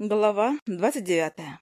Глава двадцать девятая.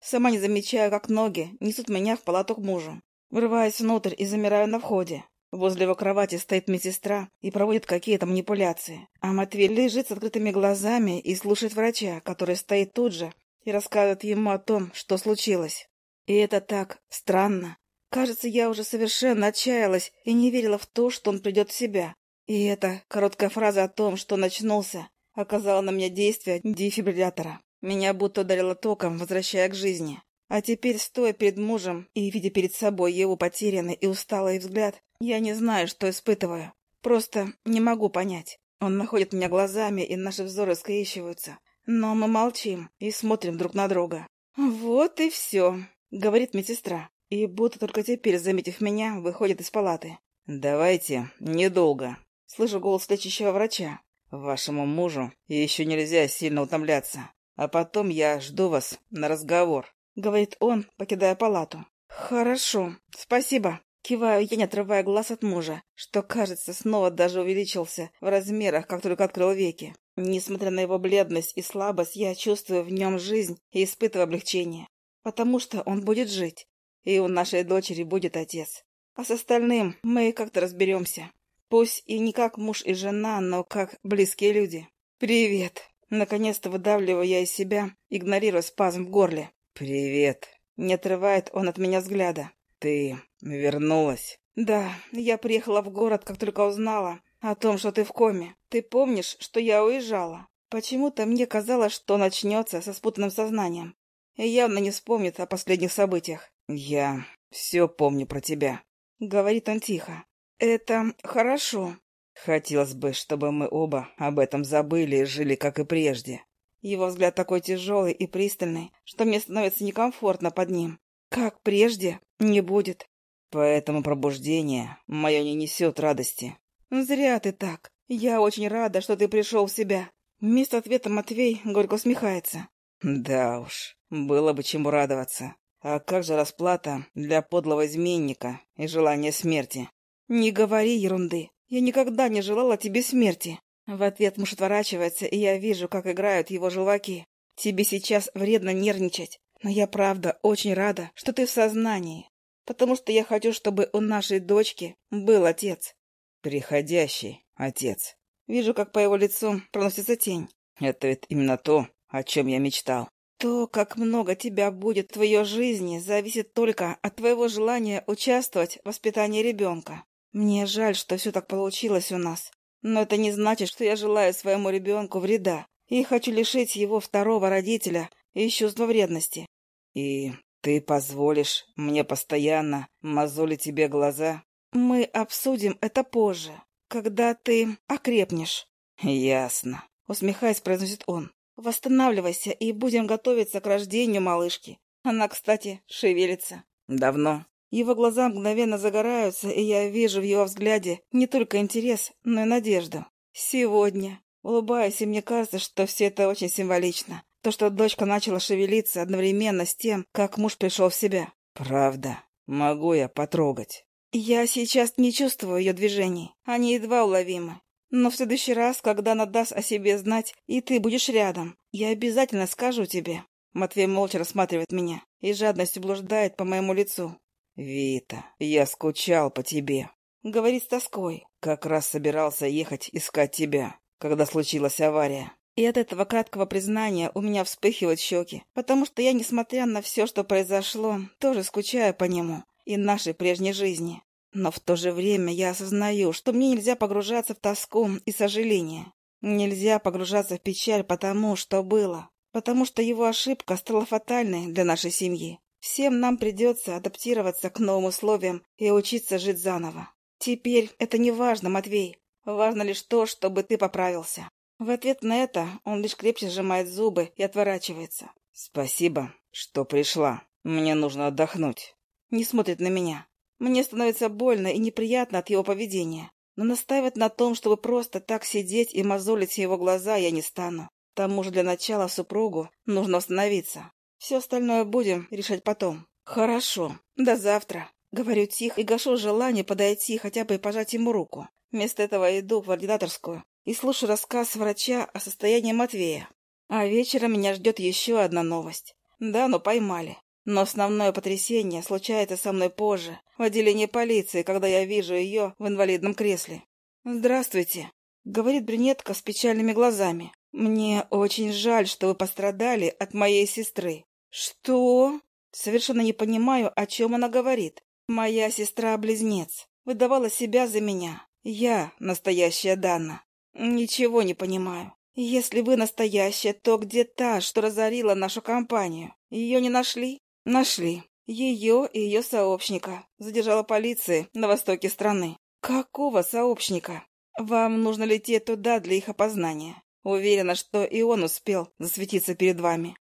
Сама не замечаю, как ноги несут меня в палату к мужу. Врываюсь внутрь и замираю на входе. Возле его кровати стоит медсестра и проводит какие-то манипуляции. А Матвей лежит с открытыми глазами и слушает врача, который стоит тут же и рассказывает ему о том, что случилось. И это так странно. Кажется, я уже совершенно отчаялась и не верила в то, что он придет в себя. И эта короткая фраза о том, что начнулся, оказала на меня действие дефибриллятора. Меня будто ударило током, возвращая к жизни. А теперь, стоя перед мужем и видя перед собой его потерянный и усталый взгляд, я не знаю, что испытываю. Просто не могу понять. Он находит меня глазами, и наши взоры скрещиваются. Но мы молчим и смотрим друг на друга. «Вот и все», — говорит медсестра. И будто только теперь, заметив меня, выходит из палаты. «Давайте, недолго», — слышу голос лечащего врача. «Вашему мужу еще нельзя сильно утомляться. А потом я жду вас на разговор», — говорит он, покидая палату. «Хорошо, спасибо». Киваю я, не отрывая глаз от мужа, что, кажется, снова даже увеличился в размерах, как только открыл веки. Несмотря на его бледность и слабость, я чувствую в нем жизнь и испытываю облегчение. Потому что он будет жить, и у нашей дочери будет отец. А с остальным мы как-то разберемся. Пусть и не как муж и жена, но как близкие люди. «Привет!» Наконец-то выдавливаю я из себя, игнорируя спазм в горле. «Привет!» Не отрывает он от меня взгляда. «Ты вернулась?» «Да, я приехала в город, как только узнала о том, что ты в коме. Ты помнишь, что я уезжала? Почему-то мне казалось, что начнется со спутанным сознанием. И явно не вспомнит о последних событиях. «Я все помню про тебя», — говорит он тихо. «Это хорошо. Хотелось бы, чтобы мы оба об этом забыли и жили, как и прежде. Его взгляд такой тяжелый и пристальный, что мне становится некомфортно под ним. Как прежде, не будет. Поэтому пробуждение мое не несет радости. Зря ты так. Я очень рада, что ты пришел в себя. Вместо ответа Матвей горько усмехается. Да уж, было бы чему радоваться. А как же расплата для подлого изменника и желания смерти? Не говори ерунды. Я никогда не желала тебе смерти. В ответ муж отворачивается, и я вижу, как играют его желваки. Тебе сейчас вредно нервничать. Но я правда очень рада, что ты в сознании. Потому что я хочу, чтобы у нашей дочки был отец. Приходящий отец. Вижу, как по его лицу проносится тень. Это ведь именно то, о чем я мечтал. То, как много тебя будет в твоей жизни, зависит только от твоего желания участвовать в воспитании ребенка. Мне жаль, что все так получилось у нас. Но это не значит, что я желаю своему ребенку вреда и хочу лишить его второго родителя и чувства вредности. И ты позволишь мне постоянно мозолить тебе глаза? Мы обсудим это позже, когда ты окрепнешь. Ясно. Усмехаясь, произносит он. Восстанавливайся и будем готовиться к рождению малышки. Она, кстати, шевелится. Давно. Его глаза мгновенно загораются, и я вижу в его взгляде не только интерес, но и надежду. Сегодня. Улыбаюсь, и мне кажется, что все это очень символично. То, что дочка начала шевелиться одновременно с тем, как муж пришел в себя. Правда. Могу я потрогать? Я сейчас не чувствую ее движений. Они едва уловимы. Но в следующий раз, когда она даст о себе знать, и ты будешь рядом, я обязательно скажу тебе. Матвей молча рассматривает меня и жадностью блуждает по моему лицу. «Вита, я скучал по тебе», — говорит с тоской. «Как раз собирался ехать искать тебя, когда случилась авария». И от этого краткого признания у меня вспыхивают щеки, потому что я, несмотря на все, что произошло, тоже скучаю по нему и нашей прежней жизни. Но в то же время я осознаю, что мне нельзя погружаться в тоску и сожаление. Нельзя погружаться в печаль потому, что было. Потому что его ошибка стала фатальной для нашей семьи. Всем нам придется адаптироваться к новым условиям и учиться жить заново. Теперь это не важно, Матвей. Важно лишь то, чтобы ты поправился. В ответ на это он лишь крепче сжимает зубы и отворачивается. «Спасибо, что пришла. Мне нужно отдохнуть». Не смотрит на меня. Мне становится больно и неприятно от его поведения, но настаивать на том, чтобы просто так сидеть и мозолить его глаза, я не стану. К тому же для начала супругу нужно остановиться. Все остальное будем решать потом. Хорошо, до завтра. Говорю тихо и гашу желание подойти хотя бы и пожать ему руку. Вместо этого иду в ординаторскую и слушаю рассказ врача о состоянии Матвея. А вечером меня ждет еще одна новость. Да, но поймали. Но основное потрясение случается со мной позже, в отделении полиции, когда я вижу ее в инвалидном кресле. «Здравствуйте», — говорит брюнетка с печальными глазами. «Мне очень жаль, что вы пострадали от моей сестры». «Что?» Совершенно не понимаю, о чем она говорит. «Моя сестра-близнец. Выдавала себя за меня. Я настоящая Дана. Ничего не понимаю. Если вы настоящая, то где та, что разорила нашу компанию? Ее не нашли? Нашли. Ее и ее сообщника. Задержала полиция на востоке страны. Какого сообщника? Вам нужно лететь туда для их опознания. Уверена, что и он успел засветиться перед вами.